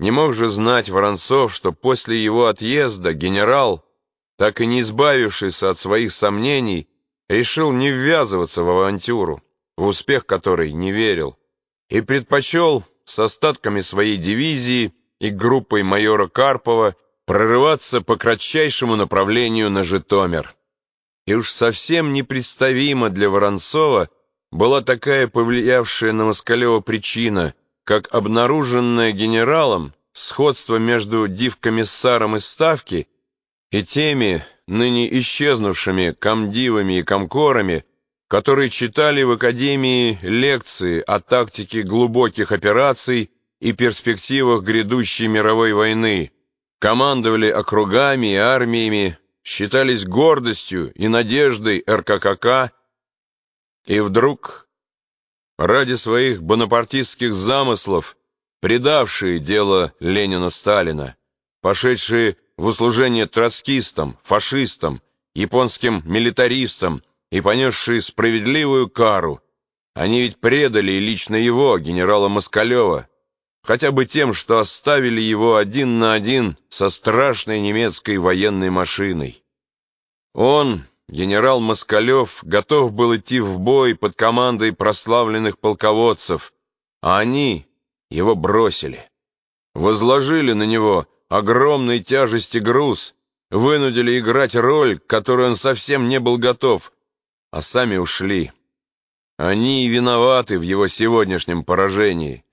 Не мог же знать Воронцов, что после его отъезда генерал, так и не избавившийся от своих сомнений, решил не ввязываться в авантюру, в успех которой не верил, и предпочел с остатками своей дивизии и группой майора Карпова прорываться по кратчайшему направлению на Житомир. И уж совсем непредставимо для Воронцова была такая повлиявшая на Москалева причина, как обнаруженное генералом сходство между дивкомиссаром из Ставки и теми ныне исчезнувшими комдивами и комкорами, которые читали в Академии лекции о тактике глубоких операций и перспективах грядущей мировой войны, командовали округами и армиями, считались гордостью и надеждой РККК, и вдруг, ради своих бонапартистских замыслов, предавшие дело Ленина-Сталина, пошедшие в услужение троцкистам, фашистам, японским милитаристам и понесшие справедливую кару, они ведь предали и лично его, генерала Москалева, хотя бы тем, что оставили его один на один со страшной немецкой военной машиной. Он, генерал Москалев, готов был идти в бой под командой прославленных полководцев, а они его бросили. Возложили на него огромной тяжести груз, вынудили играть роль, к которой он совсем не был готов, а сами ушли. Они и виноваты в его сегодняшнем поражении.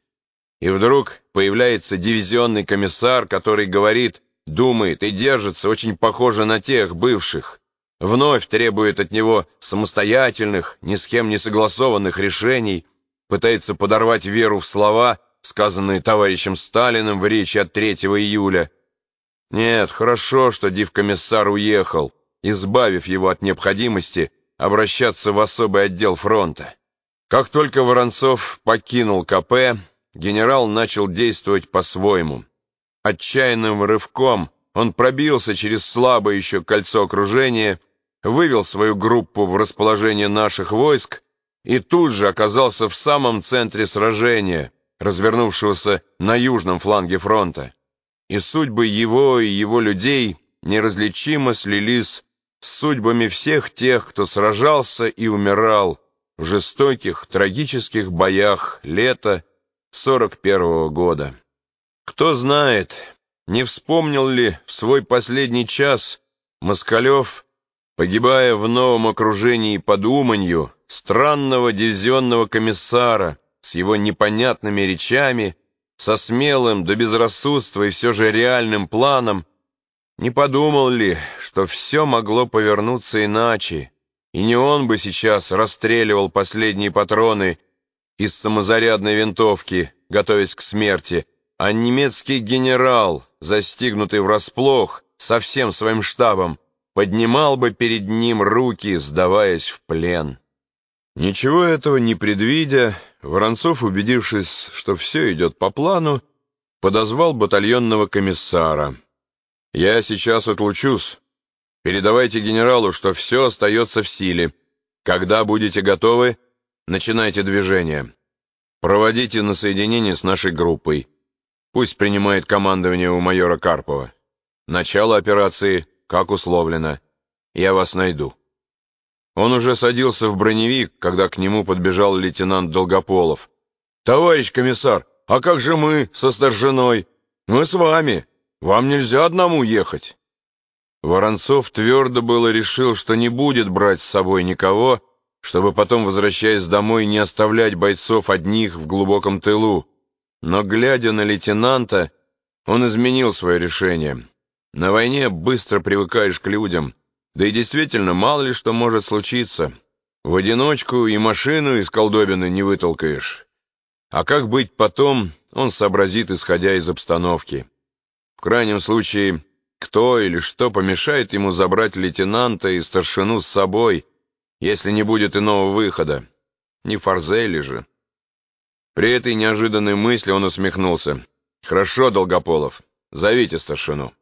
И вдруг появляется дивизионный комиссар, который говорит, думает и держится очень похоже на тех бывших. Вновь требует от него самостоятельных, ни с кем не согласованных решений, пытается подорвать веру в слова, сказанные товарищем Сталиным в речи от 3 июля. Нет, хорошо, что дивкомиссар уехал, избавив его от необходимости обращаться в особый отдел фронта. Как только Воронцов покинул КП, генерал начал действовать по-своему. Отчаянным рывком он пробился через слабое еще кольцо окружения, вывел свою группу в расположение наших войск и тут же оказался в самом центре сражения, развернувшегося на южном фланге фронта. И судьбы его и его людей неразличимо слились с судьбами всех тех, кто сражался и умирал в жестоких, трагических боях лета 41-го года. Кто знает, не вспомнил ли в свой последний час Москалев, погибая в новом окружении под Уманью, странного дивизионного комиссара с его непонятными речами, со смелым до безрассудства и все же реальным планом, не подумал ли, что все могло повернуться иначе, и не он бы сейчас расстреливал последние патроны из самозарядной винтовки, готовясь к смерти, а немецкий генерал, застигнутый врасплох, со всем своим штабом, поднимал бы перед ним руки, сдаваясь в плен. Ничего этого не предвидя, Воронцов, убедившись, что все идет по плану, подозвал батальонного комиссара. «Я сейчас отлучусь. Передавайте генералу, что все остается в силе. Когда будете готовы, начинайте движение. Проводите на соединение с нашей группой. Пусть принимает командование у майора Карпова. Начало операции, как условлено. Я вас найду». Он уже садился в броневик, когда к нему подбежал лейтенант Долгополов. «Товарищ комиссар, а как же мы со старшиной? Мы с вами. Вам нельзя одному ехать». Воронцов твердо было решил, что не будет брать с собой никого, чтобы потом, возвращаясь домой, не оставлять бойцов одних в глубоком тылу. Но, глядя на лейтенанта, он изменил свое решение. На войне быстро привыкаешь к людям. Да и действительно, мало ли что может случиться. В одиночку и машину из колдобины не вытолкаешь. А как быть потом, он сообразит, исходя из обстановки. В крайнем случае, кто или что помешает ему забрать лейтенанта и старшину с собой, если не будет иного выхода? Не Фарзели же. При этой неожиданной мысли он усмехнулся. «Хорошо, Долгополов, зовите старшину».